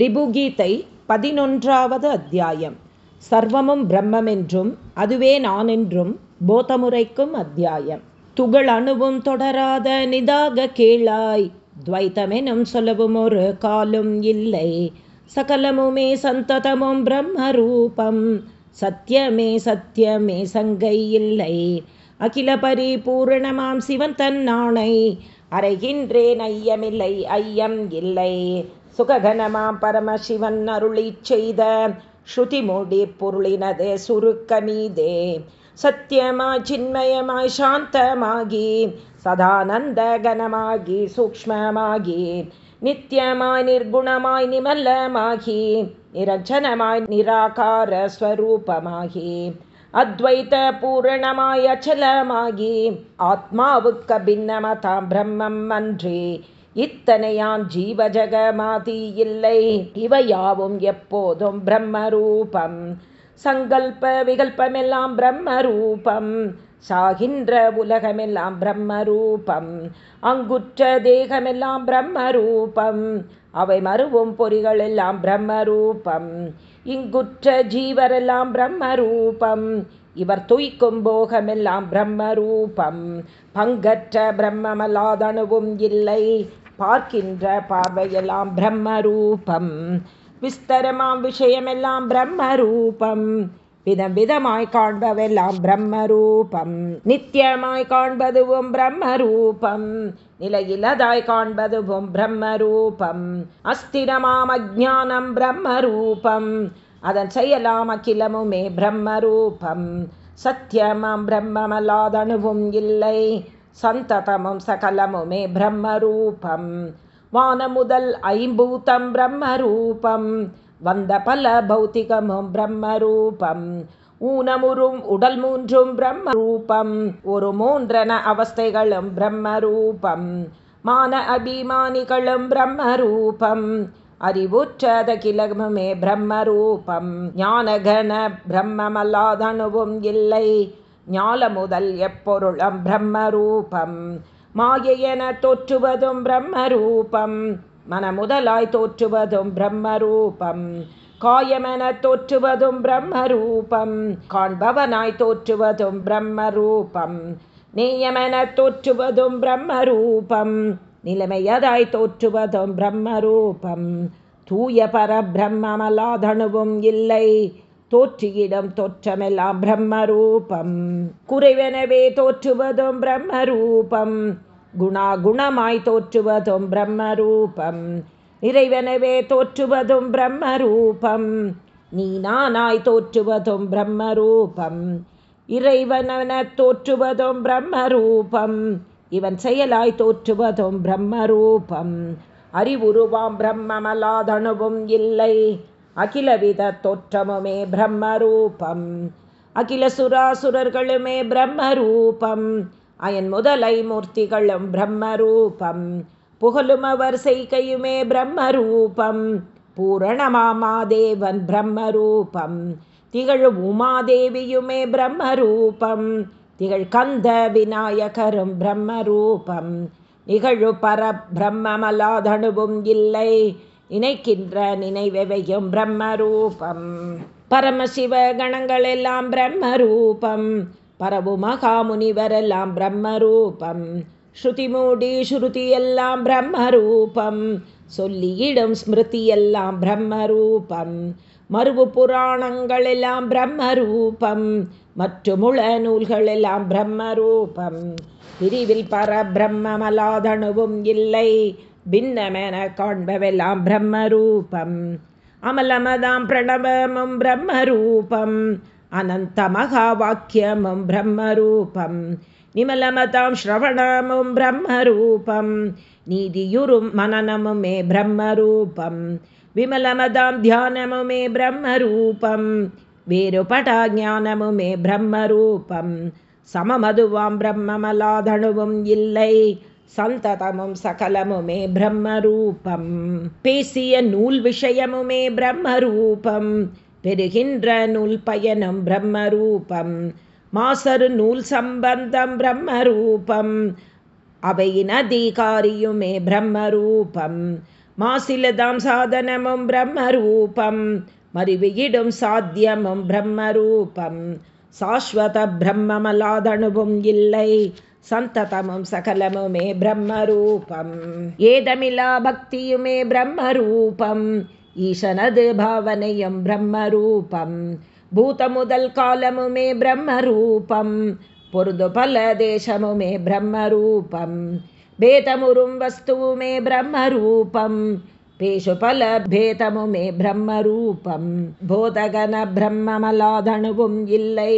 ரிபுகீதை பதினொன்றாவது அத்தியாயம். சர்வமும் பிரம்மென்றும் அதுவே நானென்றும் போதமுறைக்கும் அத்தியாயம். துகள் அணுவும் தொடராத நிதாக கேளாய் துவைத்தமெனும் சொல்லவும் ஒரு காலும் இல்லை. சகலமுமே சந்ததமும் பிரம்ம ரூபம் சத்தியமே சத்தியமே சங்கை இல்லை. அகில பரிபூரணமாம் சிவன் தன் நாணை அறைகின்றேன் ஐயமில்லை ஐயம் இல்லை. சுககனமாம் பரமசிவன் அருளி செய்த ஸ்ருதி மூடி பொருளினது சுருக்கமீதே சத்தியமாய் சின்மயமாய் சாந்தமாகி சதானந்த கனமாகி சூக்மமாகி நித்தியமாய் நிர்குணமாய் நிமல்லமாகி நிரஞ்சனமாய் நிராகார ஸ்வரூபமாகி அத்வைத பூரணமாய் அச்சலமாகி ஆத்மாவுக்கு பின்னமதாம் பிரம்மம் அன்றே இத்தனையாம் ஜீவஜகமாதி இல்லை இவையாவும் எப்போதும் பிரம்மரூபம். சங்கல்ப விகல்பமெல்லாம் பிரம்மரூபம். சாகின்ற உலகமெல்லாம் பிரம்மரூபம். அங்குற்ற தேகமெல்லாம் பிரம்மரூபம். அவை மறுவும் பொறிகள் எல்லாம் பிரம்மரூபம். இங்குற்ற ஜீவரெல்லாம் பிரம்மரூபம். இவர் துய்க்கும் போகமெல்லாம் பிரம்மரூபம். பங்கற்ற பிரம்மமல்லாதணுவும் இல்லை. பார்க்கின்ற பார்வையெல்லாம் பிரம்மரூபம். விஸ்தரமாம் விஷயமெல்லாம் பிரம்மரூபம். விதம் விதமாய் காண்பவெல்லாம் பிரம்மரூபம். நித்தியமாய் காண்பதுவும் பிரம்மரூபம். நிலையிலதாய் காண்பதுவும் பிரம்மரூபம். அஸ்திரமாம் அஜானம் பிரம்மரூபம். அதன் செயலாம் அகிலமுமே பிரம்மரூபம். சத்தியமாம் பிரம்மமல்லாதணுவும் இல்லை. சந்ததமும் சகலமுமே பிரம்மரூபம். வான முதல் ஐம்பூத்தம் பிரம்மரூபம். வந்த பல பௌத்திகமும் பிரம்மரூபம். ஊனமுறும் உடல் மூன்றும் பிரம்மரூபம். ஒரு மூன்றன அவஸ்தைகளும் பிரம்மரூபம். மான அபிமானிகளும் பிரம்மரூபம். அறிவுற்றாத கிலகமுமே பிரம்மரூபம். ஞானகன பிரம்மமல்லாதணுவும் இல்லை. ஞால முதல் எப்பொருளம் பிரம்மரூபம். மாயையென தோற்றுவதும் பிரம்மரூபம். மன முதலாய் தோற்றுவதும் பிரம்மரூபம். காயமென தோற்றுவதும் பிரம்மரூபம். காண்பவனாய் தோற்றுவதும் பிரம்மரூபம். நேயமென தோற்றுவதும் பிரம்மரூபம். நிலைமையதாய் தோற்றுவதும் பிரம்மரூபம். தூய பரபிரம்மமலாதணுவும் இல்லை. தோற்றியிடம் தோற்றமெல்லாம் பிரம்மரூபம். குறைவெனவே தோற்றுவதும் பிரம்மரூபம். குணா குணமாய் தோற்றுவதும் பிரம்மரூபம். நிறைவெனவே தோற்றுவதும் பிரம்மரூபம். நீ நானாய் தோற்றுவதும் பிரம்மரூபம். இறைவனென தோற்றுவதும் பிரம்மரூபம். இவன் செயலாய் தோற்றுவதும் பிரம்மரூபம். அறிவுருவாம் பிரம்மமலாதணுவும் இல்லை. அகிலவித தோற்றமுமே பிரம்மரூபம். அகில சுராசுரர்களுமே பிரம்மரூபம். அயன் முதலை மூர்த்திகளும் பிரம்மரூபம். புகழும் அவர் செய்கையுமே பிரம்மரூபம். பூரணமாமாதேவன் பிரம்மரூபம். திகழ் உமாதேவியுமே பிரம்மரூபம். திகழ் கந்த விநாயகரும் பிரம்மரூபம். நிகழு பர பிரம்மமலாதணுவும் இல்லை. நினைக்கின்ற நினைவையும் பிரம்மரூபம். பரமசிவ கணங்கள் எல்லாம் பிரம்மரூபம். பரவு மகாமுனிவரெல்லாம் பிரம்மரூபம். ஸ்ருதி மூடி ஸ்ருதி எல்லாம் பிரம்மரூபம். சொல்லியிடும் ஸ்மிருதி எல்லாம் பிரம்மரூபம். மறுவு புராணங்கள் எல்லாம் பிரம்மரூபம். மற்றுமுள நூல்கள் எல்லாம் பிரம்மரூபம். பிரிவில் பர பிரம்மமலாதணுவும் இல்லை. பின்னமென காண்பவெல்லாம் பிரம்மரூபம் அமலமதாம் பிரணவமும் பிரம்மரூபம் அனந்த மகா வாக்கியமும் பிரம்மரூபம் நிமலமதாம் ஸ்ரவணமும் பிரம்மரூபம் நீதியுறும் மனநமுமே பிரம்மரூபம் விமலமதாம் தியானமுமே பிரம்மரூபம் வேறுபடா ஞானமுமே பிரம்மரூபம் சமமதுவாம் பிரம்மமலாதணுவும் இல்லை சந்ததமும் சகலமுமே பிரம்மரூபம். பேசிய நூல் விஷயமுமே பிரம்மரூபம். பெறுகின்ற நூல் பயனும் பிரம்மரூபம். மாசரு நூல் சம்பந்தம் பிரம்மரூபம். அவையின் அதிகாரியுமே பிரம்மரூபம். மாசிலதாம் சாதனமும் பிரம்மரூபம். மறிவியிடும் சாத்தியமும் பிரம்மரூபம். சாஸ்வத பிரம்மமலாதணுவும் இல்லை. சந்ததமும் சகலமுமே பிரம்மரூபம் ஏதமில்லா பக்தியுமே பிரம்மரூபம் ஈசனது பாவனையும் பிரம்மரூபம் பூத முதல் காலமுமே பிரம்மரூபம் பொருது பல தேசமுமே பிரம்மரூபம் பேதமுறும் வஸ்துவுமே பிரம்மரூபம் பேஷு பல பேதமுமே பிரம்மரூபம் போதகன பிரம்மமலாதணுவும் இல்லை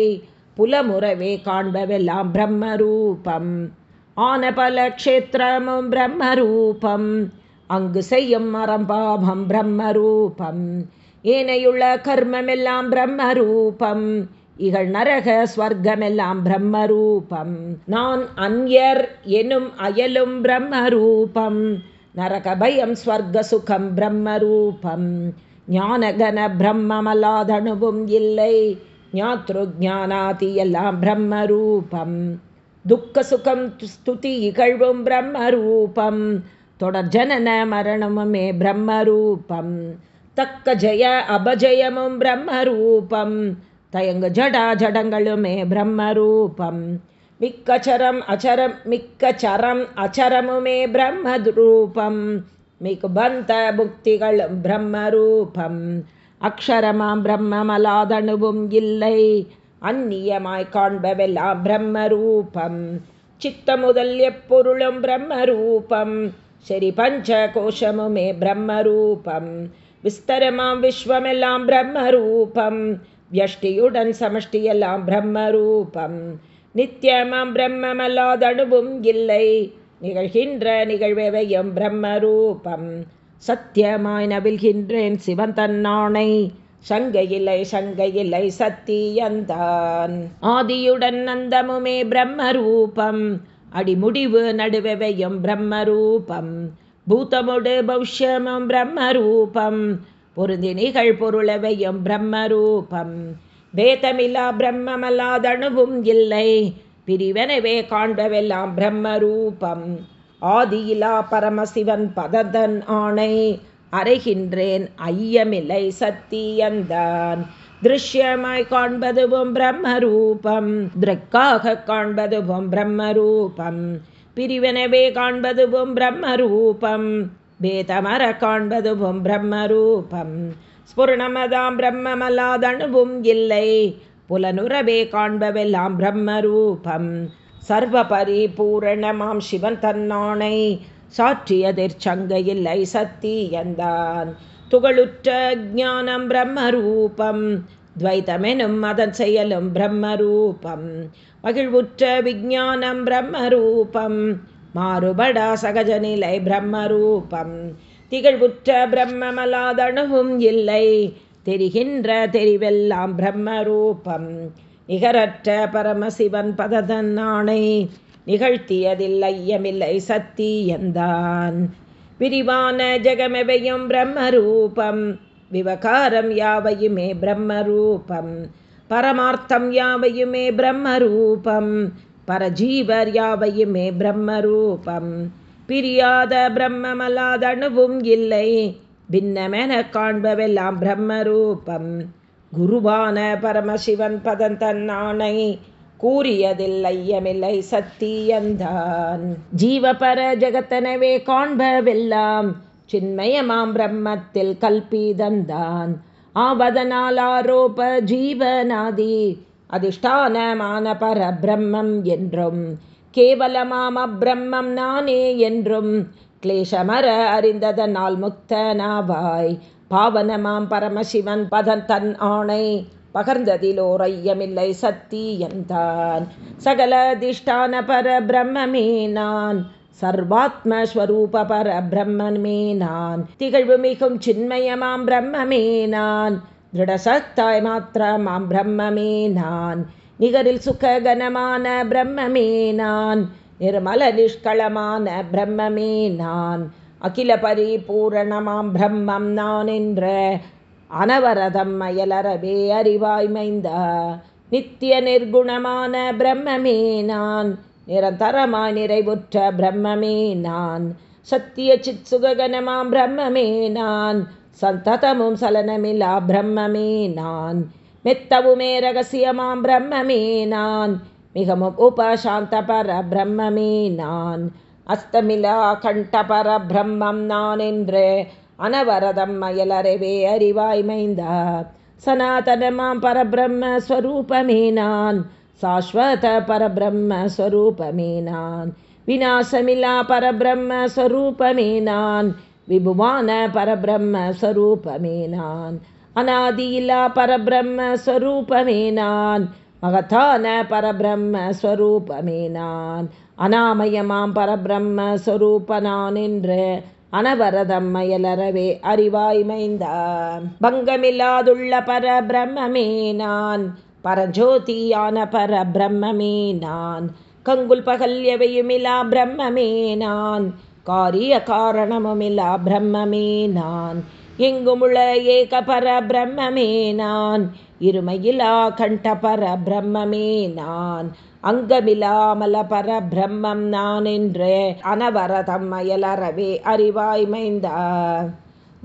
புலமுறவே காண்பவெல்லாம் பிரம்மரூபம். ஆன பல க்ஷேத்திரமும் பிரம்மரூபம். அங்கு செய்யும் மரம்பாபம் பிரம்மரூபம். ஏனையுள்ள கர்மமெல்லாம் பிரம்மரூபம். இகழ் நரக ஸ்வர்க்கமெல்லாம் பிரம்மரூபம். நான் அந்யர் எனும் அயலும் பிரம்மரூபம். நரக பயம் ஸ்வர்க சுகம் பிரம்மரூபம். ஞானகன பிரம்மமல்லாதணுவும் இல்லை. ஞாத்ரு ஜானாதி எல்லாம் பிரம்மரூபம் துக்க சுகம் ஸ்துதி இகழ்வும் பிரம்மரூபம் தொடர் ஜனன மரணமுமே பிரம்மரூபம் தக்க ஜெய அபஜயமும் பிரம்மரூபம் தயங்கு ஜடா ஜடங்களுமே பிரம்மரூபம் மிக்கச்சரம் அச்சரம் மிக்கச்சரம் அச்சரமுமே பிரம்மரூபம் மிகுபந்த புக்திகளும் பிரம்மரூபம் அக்ஷரமாம் பிரம்மமலாதணுவும் இல்லை. அந்நியமாய் காண்பவெல்லாம் பிரம்மரூபம். சித்த முதல் எப்பொருளும் பிரம்மரூபம். சரி பஞ்ச கோஷமுமே பிரம்மரூபம். விஸ்தரமாம் விஸ்வமெல்லாம் பிரம்மரூபம். வியஷ்டியுடன் சமஷ்டியெல்லாம் பிரம்மரூபம். நித்தியமாம் பிரம்மமல்லாதணுவும் இல்லை. நிகழ்கின்ற நிகழ்வையும் பிரம்மரூபம். சத்தியமாய் நவில்கின்றேன் சிவன் தன்னானை சங்கையில்லை சங்கையில்லை சத்தியந்தான். ஆதியுடன் நந்தமுமே பிரம்மரூபம். அடிமுடிவு நடுவவையும் பிரம்மரூபம். பூத்தமுடு பௌஷ்யமும் பிரம்மரூபம். பொருந்தி நிகழ் பொருளவையும் பிரம்மரூபம். வேதமில்லா பிரம்மமல்லாதணுவும் இல்லை. பிரிவனவே காண்பவெல்லாம் பிரம்மரூபம். ஆதியிலா பரமசிவன் பததன் ஆணை. அறைகின்றேன் ஐயமில்லை சத்தியந்தான். திருஷ்யமாய் காண்பதுவும் பிரம்மரூபம். திரக்காக காண்பதுவும் பிரம்மரூபம். பிரிவினவே காண்பதுவும் பிரம்மரூபம். வேதமர காண்பதுவும் பிரம்மரூபம். ஸ்புர்ணமதாம் பிரம்மமல்லாதணுவும் இல்லை. புலனுறவே காண்பவெல்லாம் பிரம்மரூபம். சர்வ பரிபூரணமாம் சிவன் தன்னானை. சாற்றியதிர் சங்கையில்லை சத்தியந்தான் துகளுற்ற ஜானம் பிரம்மரூபம். துவைதமெனும் அதன் செயலும் பிரம்மரூபம். மகிழ்வுற்ற விஜானம் பிரம்மரூபம். மாறுபடா சகஜநிலை பிரம்மரூபம். திகழ்வுற்ற பிரம்மமலாதணுவும் இல்லை. தெரிகின்ற தெரிவெல்லாம் பிரம்மரூபம். நிகரற்ற பரமசிவன் பததன் ஆணை. நிகழ்த்தியதில்லையமில்லை சத்தியந்தான் விரிவான ஜெகமெவையும் பிரம்மரூபம். விவகாரம் யாவையுமே பிரம்மரூபம். பரமார்த்தம் யாவையுமே பிரம்மரூபம். பரஜீவர் யாவையுமே பிரம்மரூபம். பிரியாத பிரம்மமல்லாதணுவும் இல்லை. பின்னமென காண்பவெல்லாம் பிரம்மரூபம். குருவான பரமசிவன் பதந்தன் ஆணை. கூறியதில்லையமில்லை சத்தியந்தான். ஜீவபர ஜெகத்தனவே காண்பவெல்லாம் சின்மயமாம் பிரம்மத்தில் கல்பீதந்தான். ஆவதனால் ஆரோப ஜீவனாதி அதிஷ்டானமான பரபிரம்மம் என்றும் கேவலமாம் அப்பிரம்மம் நானே என்றும் கிளேஷமர அறிந்ததனால் முக்தனாவாய். பாவனமாம் பரமசிவன் பதன் தன் ஆணை. பகர்ந்ததிலோர் ஐயமில்லை சத்தியந்தான் சகல அதிஷ்டான பர பிரம்மே நான். சர்வாத்மஸ்வரூப பர பிரம்மமே நான். திகழ்வு மிகும் சின்மயமாம் பிரம்மமே நான். திருடசத்தாய் மாத்திரமாம் பிரம்மமே நான். நிகரில் சுககனமான பிரம்மமே நான். நிர்மல நிஷ்களமான பிரம்மமே நான். அகில பரிபூரணமாம் பிரம்மம் நான் என்ற அனவரதம் அயலறவே அறிவாய்மைந்தா நித்திய நிர்குணமான பிரம்மமே நான். நிரந்தரமாய் நிறைவுற்ற பிரம்மமே நான். சத்திய சித் சுககனமாம் பிரம்மமே நான். சந்ததமும் சலனமில்லா பிரம்மமே நான். மெத்தவுமே ரகசியமாம் பிரம்மமே நான். மிகவும் உபசாந்த பர பிரம்மமே நான். அஸ்தமிலா கண்ட பர பிரம்மம் நான் என்று அனவரதம் அயலறவே அறிவாய் மைந்தா சனாதனமாம் பரபிரம்மஸ்வரூபமே நான் சாஸ்வத பரபிரம்மஸ்வரூபமே நான் விநாசமில்லா பரபிரம்மஸ்வரூபமே நான் விபுவான பரபிரம்மஸ்வரூபமே நான் அநாதியில்லா பரபிரம்மஸ்வரூபமே நான் மகத்தான பரபிரம்மஸ்வரூபமே நான் அனாமயமாம் பரபிரம்மஸ்வரூப நான் என்று அனவரதம் மயலறவே மைந்த பங்கமில்லாதுள்ள பரபிரம்மே நான் பரஜோதியான பரபிரம்மே நான். கங்குல் பகல் எவையுமிலா பிரம்மே நான் காரிய காரணமுமிலா பிரம்மே நான். எங்குமுள்ள ஏக பரபிரம்மே நான் இருமையிலா கண்ட பர பிரம்மே நான். அங்கமில்லாமல பர பிரம்மம் நான் என்று அனவரதம் அயலறவே அறிவாய்மைந்த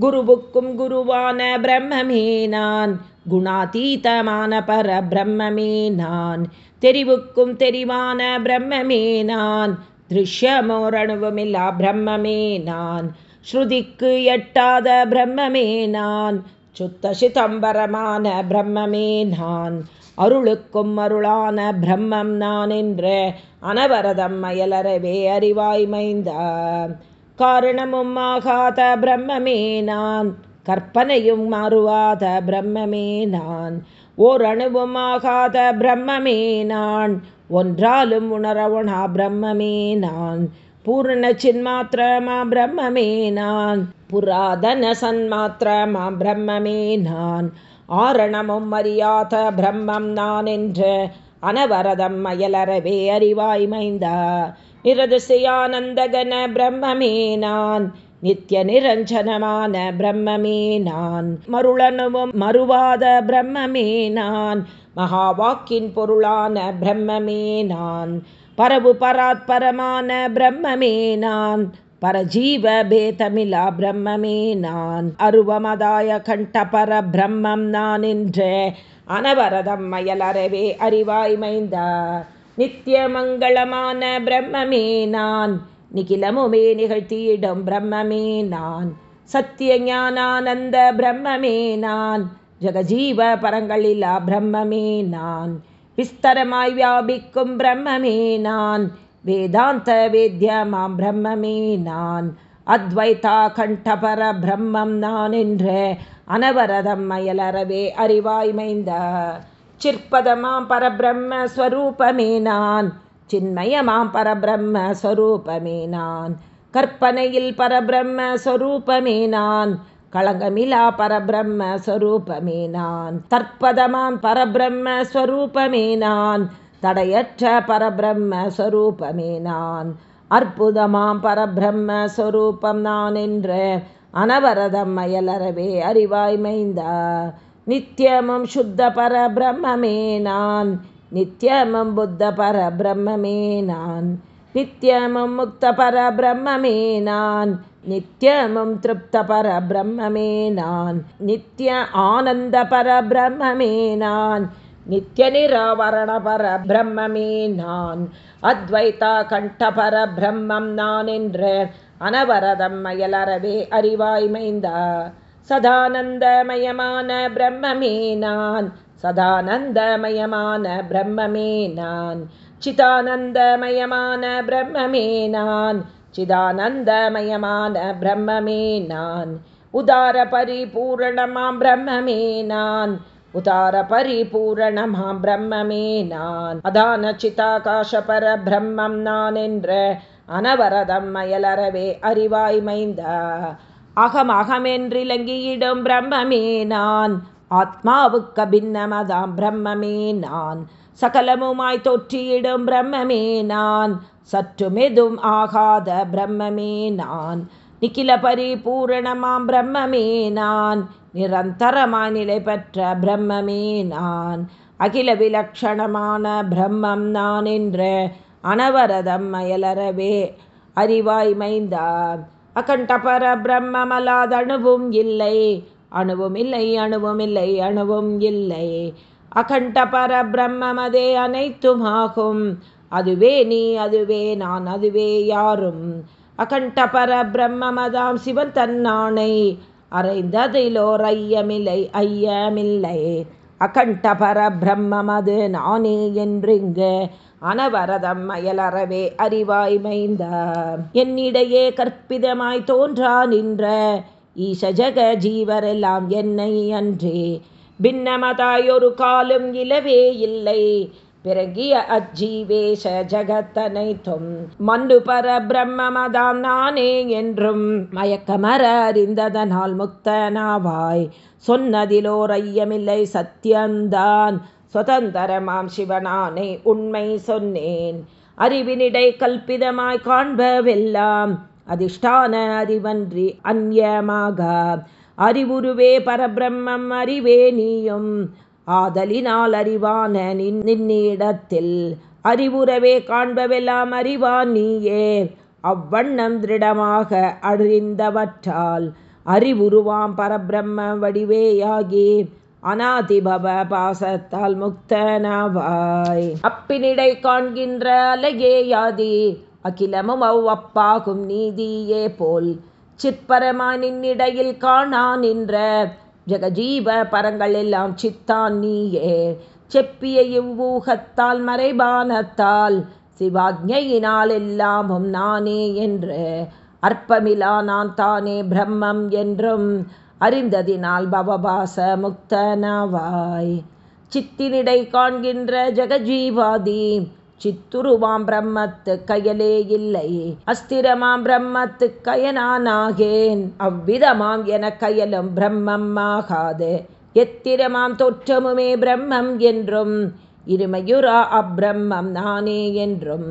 குருவுக்கும் குருவான பிரம்மமே நான். குணாதீதமான பர பிரம்மமே நான். தெரிவுக்கும் தெரிவான பிரம்மமே நான். திருஷ்யமோரணுவுமில்லா பிரம்மமே நான். ஸ்ருதிக்கு எட்டாத பிரம்மமே நான். சுத்த சிதம்பரமான பிரம்மமே நான். அருளுக்கும் அருளான பிரம்மம் நான் என்று அனவரதம் மயலறவே அறிவாய் மைந்தா காரணமும் ஆகாத பிரம்மமே நான். கற்பனையும் மாறுவாத பிரம்மமே நான். ஓரணுவும் ஆகாத பிரம்மமே நான். ஒன்றாலும் உணரவனா பிரம்மமே நான். பூர்ண சின்மாத்திரமா பிரம்மமே நான் புராதன சன்மாத்திரமா பிரம்மமே நான் ஆரணமும் அறியாத பிரம்மம் நான் என்று அனவரதம் மயலறவே அறிவாய் மைந்தா நிரதிசையானந்தகன பிரம்மே நான் நித்திய நிரஞ்சனமான பிரம்மமே நான் மருளனுவும் மறுவாத பிரம்மமே நான் மகாவாக்கின் பொருளான பிரம்மமே நான் பரவு பராத்பரமான பிரம்மமே நான். பரஜீவ பேதமிலா பிரம்மமே நான். அருவமதாய கண்ட பர பிரம்மம் நான் என்ற. அனவரதம் மயலறவே அறிவாய் மைந்த. நித்திய மங்களமான பிரம்மமே நான். நிகிலமுமே நிகழ்த்தியிடும் பிரம்மமே நான். சத்திய ஞானானந்த பிரம்மமே நான். ஜெகஜீவ பரங்களிலா பிரம்மமே நான். விஸ்தரமாய் வியாபிக்கும் பிரம்மமே நான். வேதாந்த வேத்யமாம் பிரம்மமே நான். அத்வைதா கண்டபர பிரம்மம் நான் என்று அனவரதம் மயலறவே அறிவாய்மைந்த சிற்பதமாம் பரபிரம்மஸ்வரூபமே நான். சின்மயமாம் பரபிரம்மஸ்வரூபமே நான். கற்பனையில் பரபிரம்மஸ்வரூபமே நான். களங்கமிலா பரபிரம்மஸ்வரூபமே நான். தற்பதமாம் பரபிரம்மஸ்வரூபமே நான். தடையற்ற பரபிரம்மஸ்வரூபமே நான். அற்புதமாம் பரபிரம்மஸ்வரூபம் நான் என்று அனவரதம் அயலறவே அறிவாய்மைந்தா நித்தியமும் சுத்த பரபிரம்மே நான். நித்தியமும் புத்த பரபிரம்மே நான். நித்தியமும் முக்த பரபிரம்மே நான். நித்தியமும் திருப்த பரபிரம்மே நான். நித்திய ஆனந்த பரபிரம்மே நான். நித்திய நிராவரண பரபிரம்மே நான். அத்வைதா கண்ட பரபிரம்மம் நான் என்ற அனவரதம் மயலறவே அறிவாய் மைந்தா. சதானந்தமயமான பிரம்மமே நான். சதானந்தமயமான பிரம்மமே நான். சிதானந்தமயமான பிரம்மமே நான். சிதானந்தமயமான பிரம்மமே நான். உதார பரிபூரணமாம் பிரம்மமே நான். உதார பரிபூரணமாம் பிரம்மமே நான். அதான சிதாகாஷ பர பிரம்மம் நான் என்ற அனவரதம் மயலறவே அறிவாய் மைந்த. அகம் அகமென்றிலங்கியிடும் பிரம்மமே நான். ஆத்மாவுக்கு பின்னமதாம் பிரம்மமே நான். சகலமுமாய் தொற்றியிடும் பிரம்மமே நான். சற்றுமெதும் ஆகாத பிரம்மமே நான். நிக்கில பரிபூரணமாம் பிரம்மமே நான். நிரந்தரமாய் நிலை பெற்ற பிரம்மமே நான். அகில விலக்ஷணமான பிரம்மம் நான் என்ற அனவரதம் அயலறவே அறிவாய் மைந்தா அகண்ட பர அணுவும் இல்லை. அணுவும் இல்லை அணுவும் இல்லை அணுவும் இல்லை. அகண்ட பர பிரம்மமதே அனைத்துமாகும். அதுவே நீ அதுவே நான் அதுவே யாரும். அகண்ட பர பிரம்மமதாம் சிவன் தன்னானை அறைந்ததிலோர் ஐயமில்லை ஐயமில்லை. அகண்ட பர பிரம்மமது நானே என்றிங்கு அனவரதம் அயலறவே அறிவாய் மைந்த. என்னிடையே கற்பிதமாய் தோன்றா நின்ற. ஈச ஜக ஜீவரெல்லாம் என்னை அன்றே. பின்னமதாயொரு காலும் இலவே இல்லை. பிறகிய அஜீவேஷ ஜகத்தனைத்தும் மன்னு பர பிரம்மமதாம் நானே என்றும் மயக்கமர அறிந்ததனால் முக்தனாவாய். சொன்னதிலோர் ஐயமில்லை சத்தியந்தான் சுதந்திரமாம் சிவனானே உண்மை சொன்னேன். அறிவினிடை கல்பிதமாய் காண்பவெல்லாம் அதிஷ்டான அறிவன்றி அந்யமாக அறிவுருவே பரபிரம்மம் அறிவே நீயும். ஆதலினால் அறிவான நின்னிடத்தில் அறிவுறவே காண்பவெல்லாம் அறிவான் நீயே. அவ்வண்ணம் திருடமாக அறிந்தவற்றால் அறிவுருவாம் பரபிரம்ம வடிவேயாகி அநாதிபவ பாசத்தால் முக்தனவாய். அப்பினிடை காண்கின்ற அலகேயாதி அகிலமும் அவ்வப்பாகும் நீதியே போல் சிற்பரமாய் நின்னிடையில் காணா நின்ற ஜெகஜீவ பரங்கள் எல்லாம் சித்தான் நீயே. செப்பிய இவ்வூகத்தால் மறைபானத்தால் சிவாஜையினால் எல்லாமும் நானே என்று அற்பமிலா நான் தானே பிரம்மம் என்றும் அறிந்ததினால் பவபாச முக்தனவாய். சித்தினிடை காண்கின்ற ஜெகஜீவாதி சித்துருவாம் பிரம்மத்து கயலே இல்லை. அஸ்திரமாம் பிரம்மத்து கயனானாகேன். அவ்விதமாம் என கயலும் பிரம்மம் ஆகாது. எத்திரமாம் தோற்றமுமே பிரம்மம் என்றும் இருமையுரா அப்பிரம்மம் நானே என்றும்.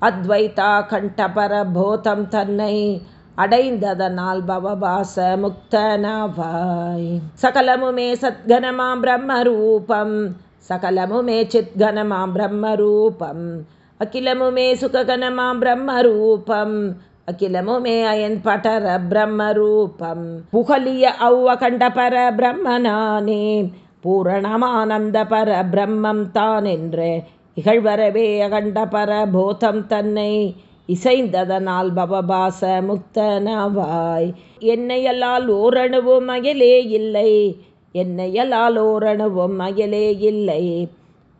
அத்வைதா கண்டபர போதம் தன்னை அடைந்ததனால் பவபாச முக்தனவாய். சகலமுமே சத்கனமாம் பிரம்ம ரூபம் சகலமுமே சித்கனமாம் பிரம்மரூபம். அகிலமுமே சுககனமாம் பிரம்மரூபம். அகிலமுமே அயன் படர பிரம்மரூபம். புகலிய அவ்வகண்ட பர பிரம்மனானே. பூரணமானந்த பர பிரம்மம் தான் என்று இகழ்வரவே அகண்ட பர போதம் தன்னை இசைந்ததனால் பவபாச முக்தனவாய். என்னையல்லால் ஓரணுவும் அயலே இல்லை. என்னையலாலோரணவும் அயலே இல்லை.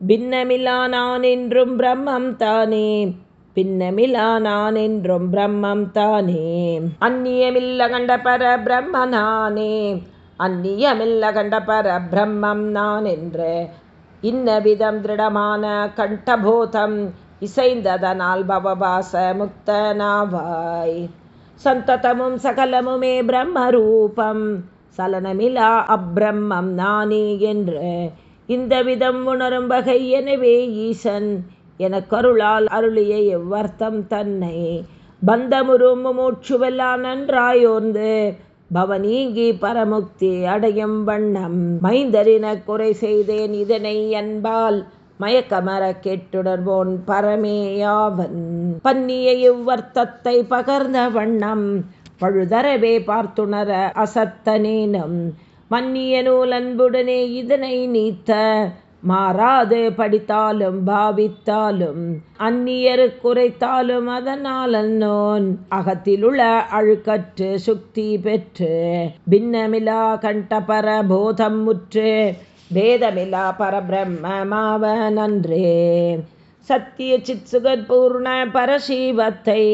பின்னமிலா நான் என்றும் பிரம்மம் தானே. பின்னமிலா நான் என்றும் பிரம்மம் தானே. அந்நியமில்ல கண்ட பர பிரம்மனானே அந்நியமில்ல கண்ட பர பிரம்மம் நான் என்று இன்னவிதம் திருடமான கண்டபோதம் இசைந்ததனால் பவபாச முக்தனாவாய். சந்ததமும் சகலமுமே பிரம்மரூபம். சலனமிலா அப்பிரம்மம் நானே என்று. இந்த விதம் உணரும் வகை எனவே ஈசன் என கருளால் அருளிய எவ்வர்த்தம் தன்னை. பந்தமுறும் மூச்சுவெல்லாம் நன்றாயோர்ந்து பவனீங்கி பரமுக்தி அடையும் வண்ணம். மைந்தரின குறை செய்தேன் இதனை என்பால் மயக்கமர கேட்டுடர்வோன் பரமேயாவன். பன்னிய இவ்வர்த்தத்தை பகர்ந்த வண்ணம். பழுதரவே பார்த்துணர அசத்தனேனும். மன்னிய நூல் அன்புடனே இதனை நீத்த மாறாது படித்தாலும் பாவித்தாலும் அந்நியரு குறைத்தாலும் அதனால் அன்னோன் அகத்திலுள்ள அழுக்கற்று சுக்தி பெற்று பின்னமிலா கண்டபர போதம் முற்று பேதமிலா பரபிரம்மமாவ நன்றே. சத்திய சித் சுகற்பூர்ண பரசீவத்தை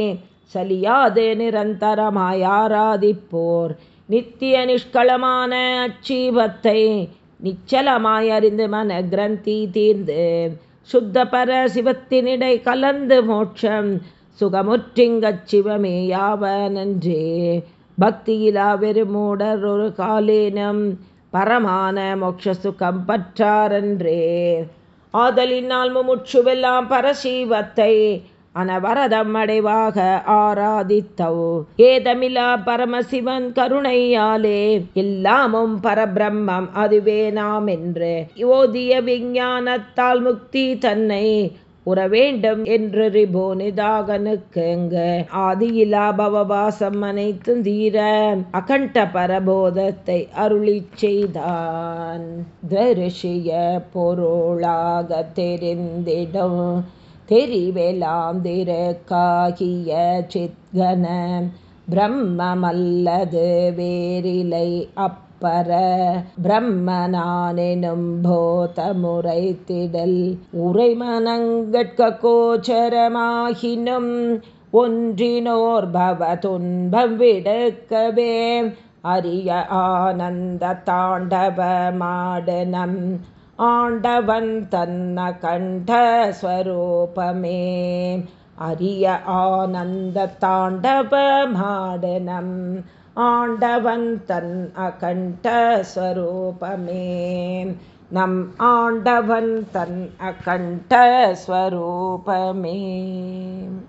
சலியாது நிரந்தரமாயாராதிப்போர் நித்திய நிஷ்களமான அச்சீபத்தை நிச்சலமாய் அறிந்து மன கிரந்தி தீர்ந்து. சுத்த பர சிவத்தினிடை கலந்து மோட்சம். சுகமுற்றிங்கச் சிவமே யாவ நன்றே பக்தியிலா வெறுமூடர் ஒரு காலேனம். பரமான மோட்ச சுகம் பற்றாரன்றே. ஆதலினால் முமுட்சுவெல்லாம் பரசீவத்தை அனவரதம் அடைவாக ஆராதித்தோ ஏதமிலா பரமசிவன் கருணையாலே எல்லாமும் பரபிரம்மம் அதுவே நாம் என்று ஓதிய விஞ்ஞானத்தால் முக்தி தன்னை உற வேண்டும் என்று ரிபோ நிதாகனுக்கு ஆதியிலா பவபாசம் அனைத்தும் தீர அகண்ட பரபோதத்தை அருளி செய்தான். தரிசிய பொருளாக தெரிந்திடும் தெரிவெலாம் திறக்காகிய சித்கன. பிரம்மமல்லது வேறிலை அப்பர. பிரம்மனானெனும் போத முறைத்திடல் உரைமனங்கட்க கோச்சரமாகினும் ஒன்றினோர் பவ துன்பம் விடுக்கவே. அரிய ஆனந்த தாண்டவ மாடனம் ஆண்டவன் தன்ன கண்டஸ்வரூபமே அரிய ஆனந்த தாண்டவ மாடனம். ஆண்டவன் தன் அகண்டஸ்வரூபமே நம் ஆண்டவன் தன் அகண்டஸ்வரூபமே